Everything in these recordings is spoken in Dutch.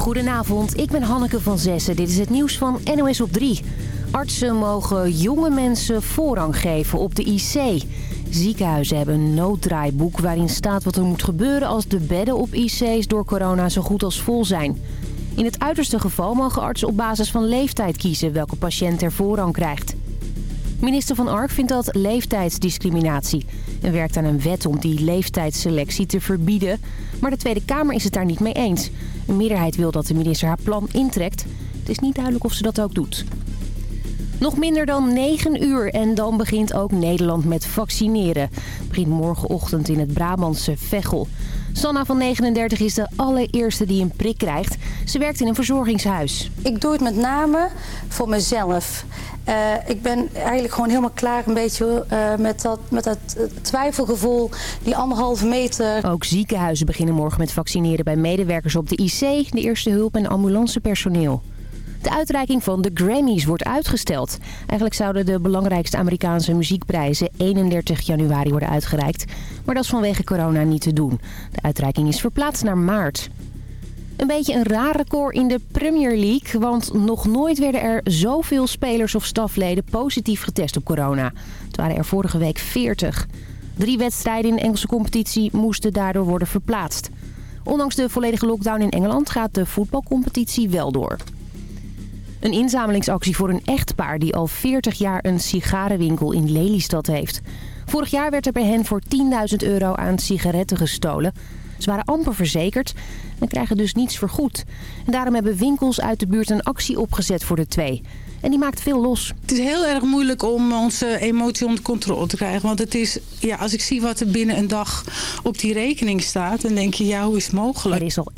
Goedenavond, ik ben Hanneke van Zessen. Dit is het nieuws van NOS op 3. Artsen mogen jonge mensen voorrang geven op de IC. Ziekenhuizen hebben een nooddraaiboek waarin staat wat er moet gebeuren... als de bedden op IC's door corona zo goed als vol zijn. In het uiterste geval mogen artsen op basis van leeftijd kiezen... welke patiënt er voorrang krijgt. Minister Van Ark vindt dat leeftijdsdiscriminatie... en werkt aan een wet om die leeftijdsselectie te verbieden. Maar de Tweede Kamer is het daar niet mee eens. Een meerderheid wil dat de minister haar plan intrekt. Het is niet duidelijk of ze dat ook doet. Nog minder dan 9 uur en dan begint ook Nederland met vaccineren. Het begint morgenochtend in het Brabantse Veghel. Sanna van 39 is de allereerste die een prik krijgt. Ze werkt in een verzorgingshuis. Ik doe het met name voor mezelf. Uh, ik ben eigenlijk gewoon helemaal klaar een beetje uh, met, dat, met dat twijfelgevoel, die anderhalve meter. Ook ziekenhuizen beginnen morgen met vaccineren bij medewerkers op de IC, de eerste hulp en ambulancepersoneel. De uitreiking van de Grammys wordt uitgesteld. Eigenlijk zouden de belangrijkste Amerikaanse muziekprijzen 31 januari worden uitgereikt. Maar dat is vanwege corona niet te doen. De uitreiking is verplaatst naar maart. Een beetje een raar record in de Premier League, want nog nooit werden er zoveel spelers of stafleden positief getest op corona. Het waren er vorige week 40. Drie wedstrijden in de Engelse competitie moesten daardoor worden verplaatst. Ondanks de volledige lockdown in Engeland gaat de voetbalcompetitie wel door. Een inzamelingsactie voor een echtpaar die al 40 jaar een sigarenwinkel in Lelystad heeft. Vorig jaar werd er bij hen voor 10.000 euro aan sigaretten gestolen. Ze waren amper verzekerd en krijgen dus niets vergoed. En daarom hebben winkels uit de buurt een actie opgezet voor de twee. En die maakt veel los. Het is heel erg moeilijk om onze emotie onder controle te krijgen. Want het is, ja, als ik zie wat er binnen een dag op die rekening staat... dan denk je, ja, hoe is het mogelijk? Er is al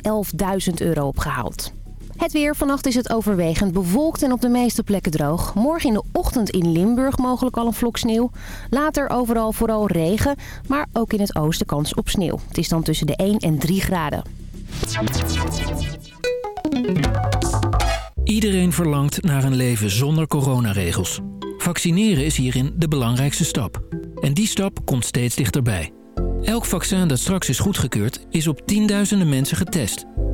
11.000 euro opgehaald. Het weer. Vannacht is het overwegend bewolkt en op de meeste plekken droog. Morgen in de ochtend in Limburg mogelijk al een vlok sneeuw. Later overal vooral regen, maar ook in het oosten kans op sneeuw. Het is dan tussen de 1 en 3 graden. Iedereen verlangt naar een leven zonder coronaregels. Vaccineren is hierin de belangrijkste stap. En die stap komt steeds dichterbij. Elk vaccin dat straks is goedgekeurd is op tienduizenden mensen getest.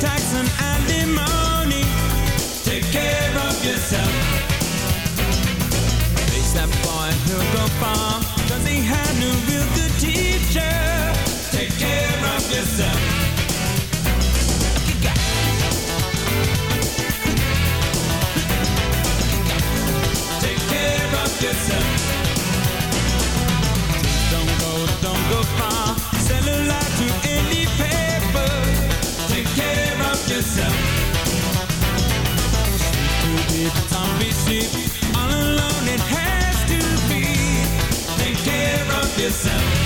Tax and alimony. Take care of yourself. Face that boy, he'll go far, cause he had no real good teacher. Yourself.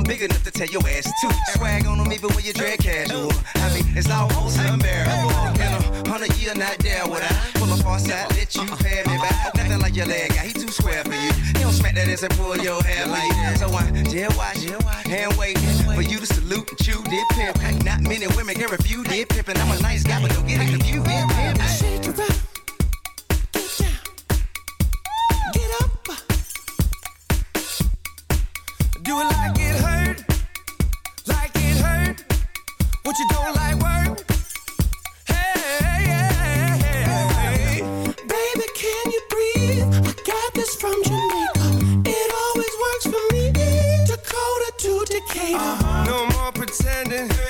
I'm big enough to tell your ass too. Swag on them even when you drag casual. I mean, it's almost unbearable. In a hundred year, not there would I pull my on side, let you pay me back. Nothing like your leg guy, he too square for you. He don't smack that ass and pull your hair like that. So I just watch and wait for you to salute and chew dip pimp. Not many women can refuse dip pimp, and I'm a nice guy, but don't get it confused. standing.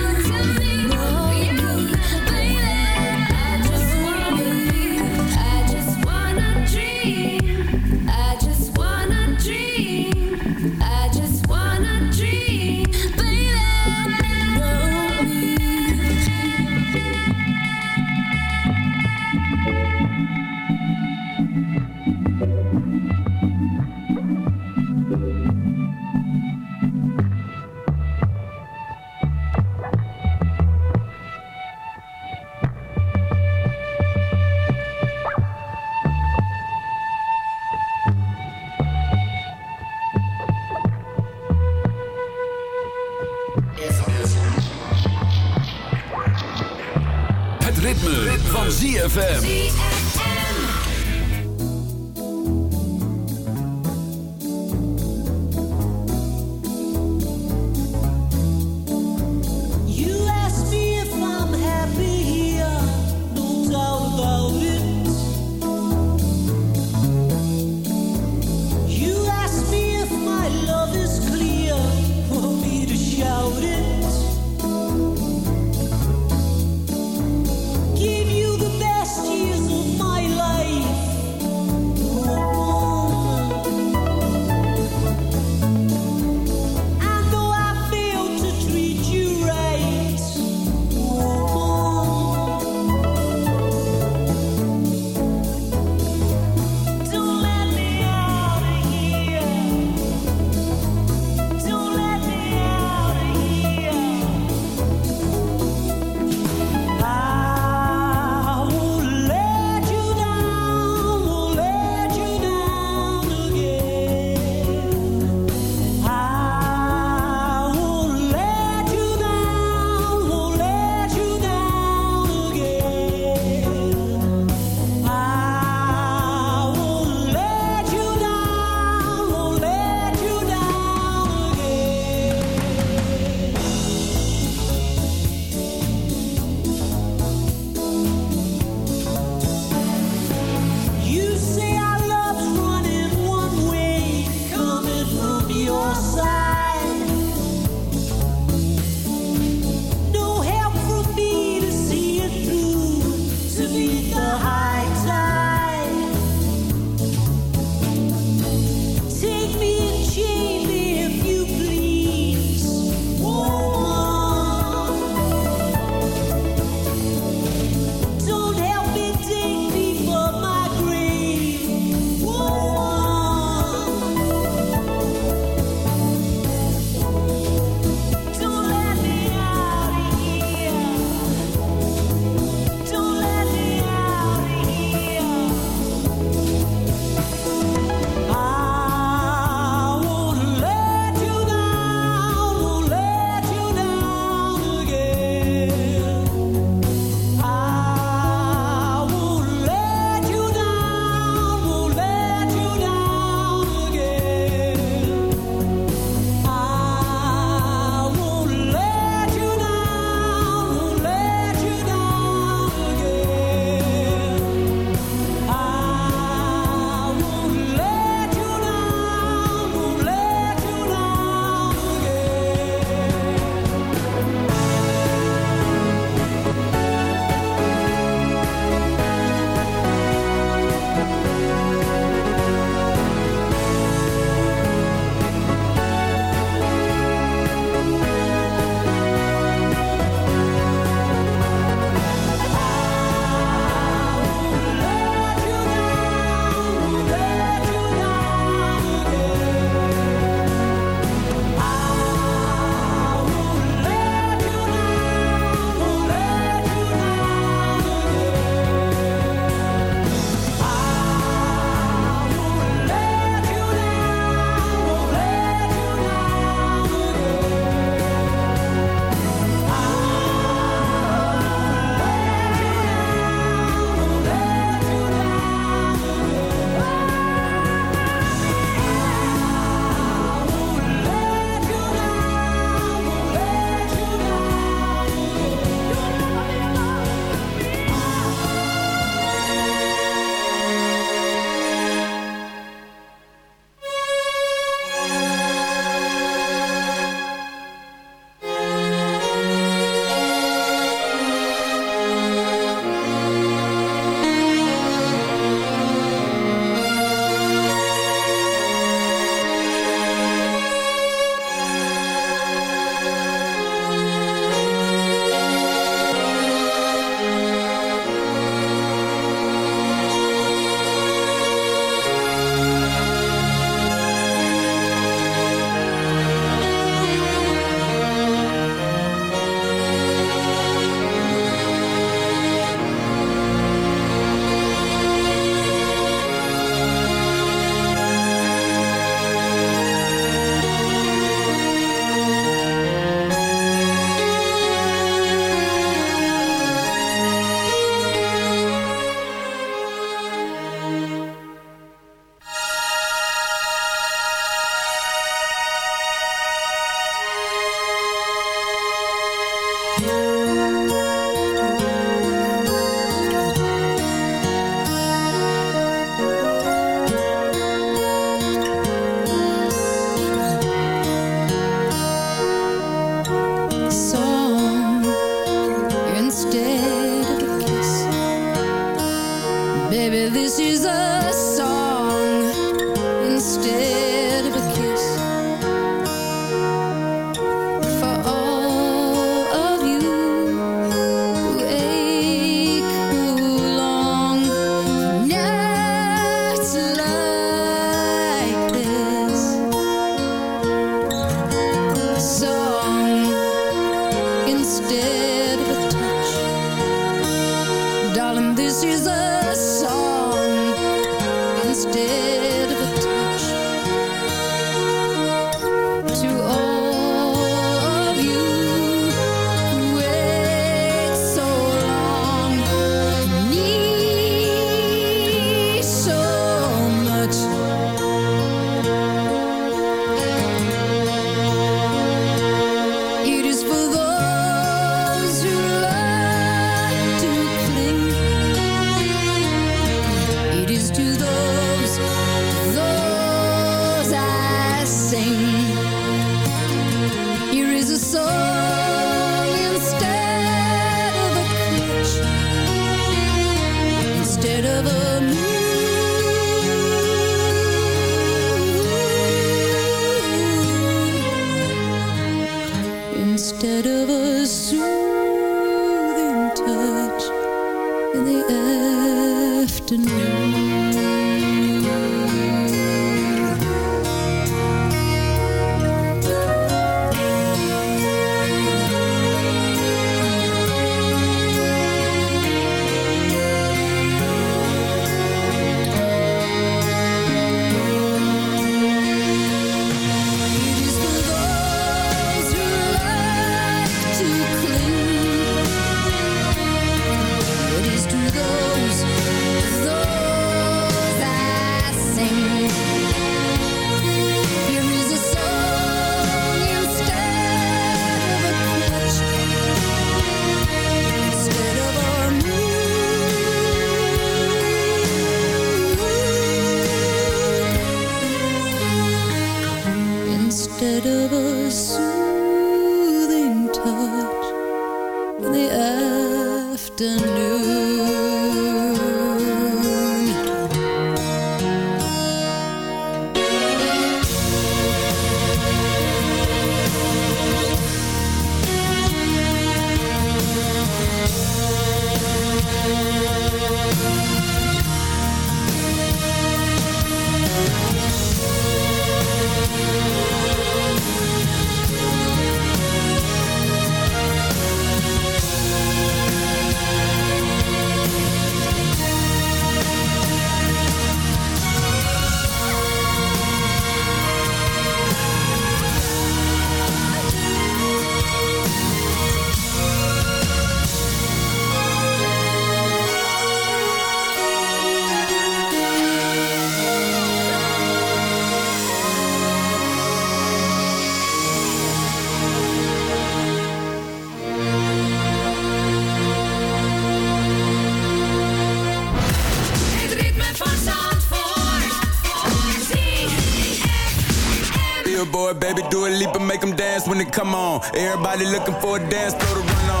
Make them dance when they come on. Everybody looking for a dance floor to run on.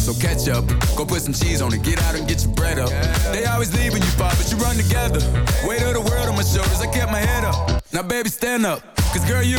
So catch up, go put some cheese on it, get out and get your bread up. They always leave when you fall, but you run together. Weight of the world on my shoulders, I kept my head up. Now baby, stand up, cause girl, you.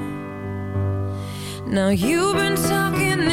Now you've been talking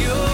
you.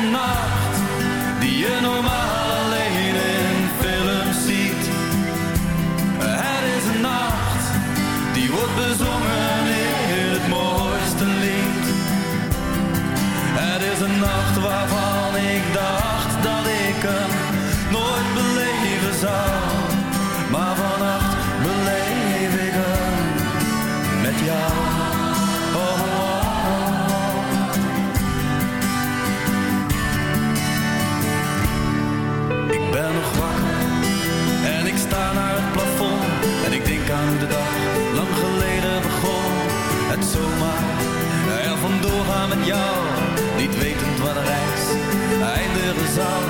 nacht die je normaal song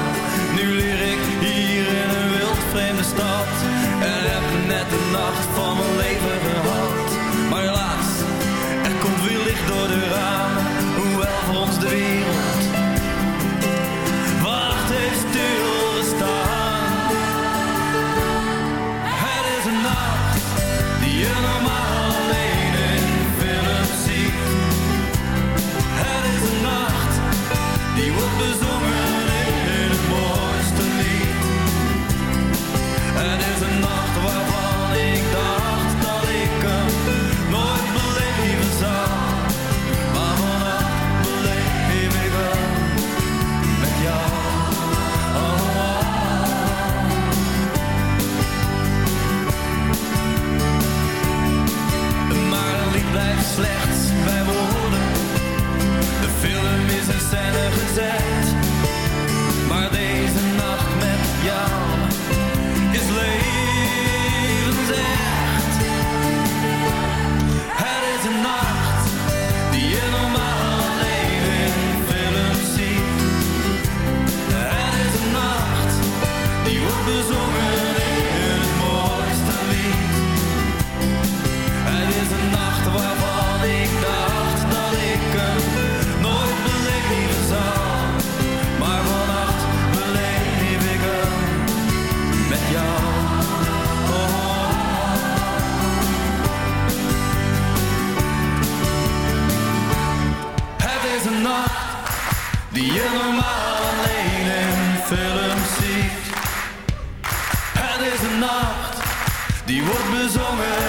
Het is een nacht waarvan gezongen.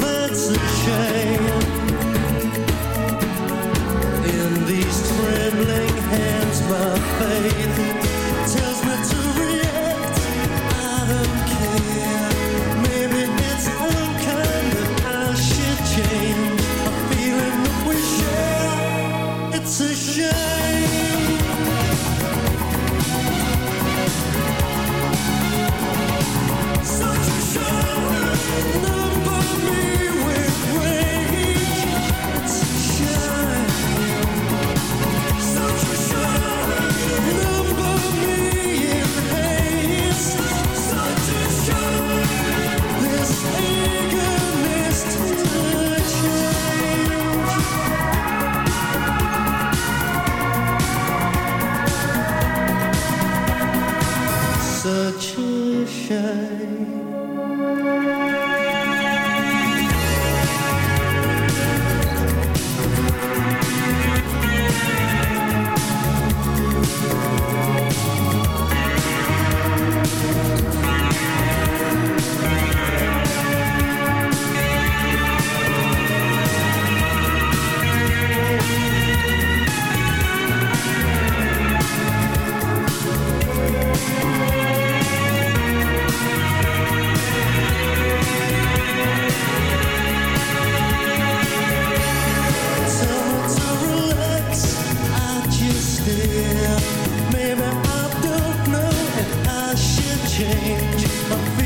That's a shame. In these trembling hands, my faith. change.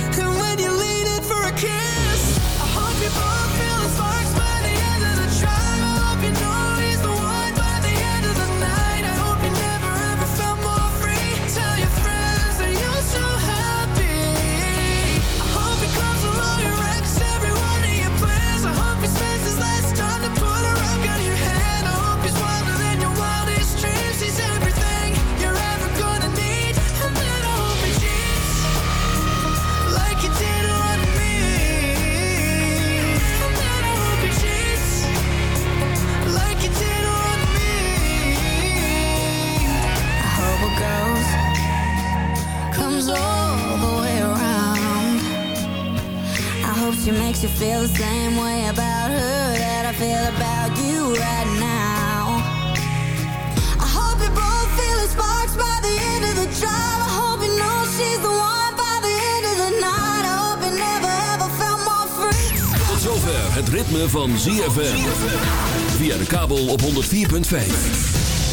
You feel the same way about her that I feel about you right now. I hope you both feel the sparks by the end of the drive. I hope you know she's the one by the end of the night. I hope you never ever felt more free. Tot zover het ritme van ZFM. Via de kabel op 104.5.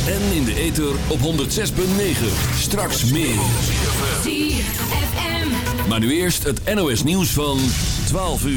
En in de ether op 106.9. Straks meer. ZFM. Maar nu eerst het NOS nieuws van 12 uur.